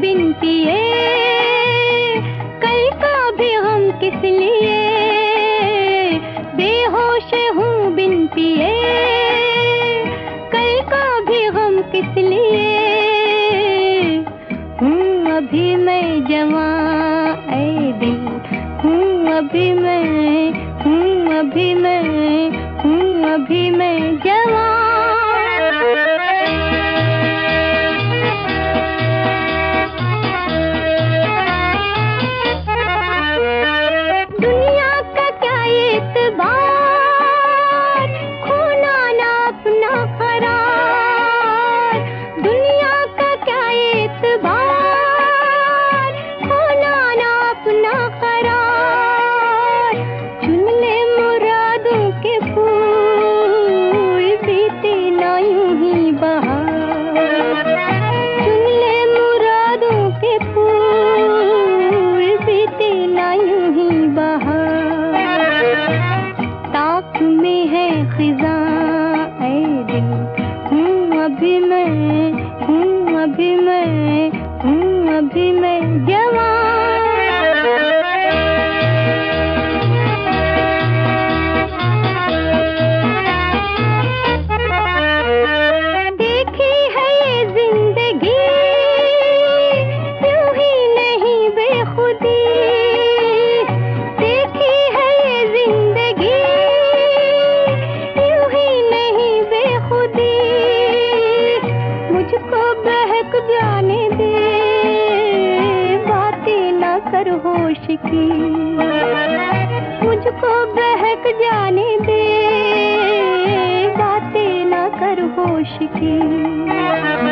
बिनती है कल का भी हम किस लिए? बेहोश हूँ बिनती है कल का भी हम किस लिए? हूँ अभी मैं जवा, ऐ दिल। हूँ अभी मैं, हूँ अभी मैं, हूँ अभी मैं बिन जवा की। मुझको बहक जाने दे बातें ना कर होश की। होश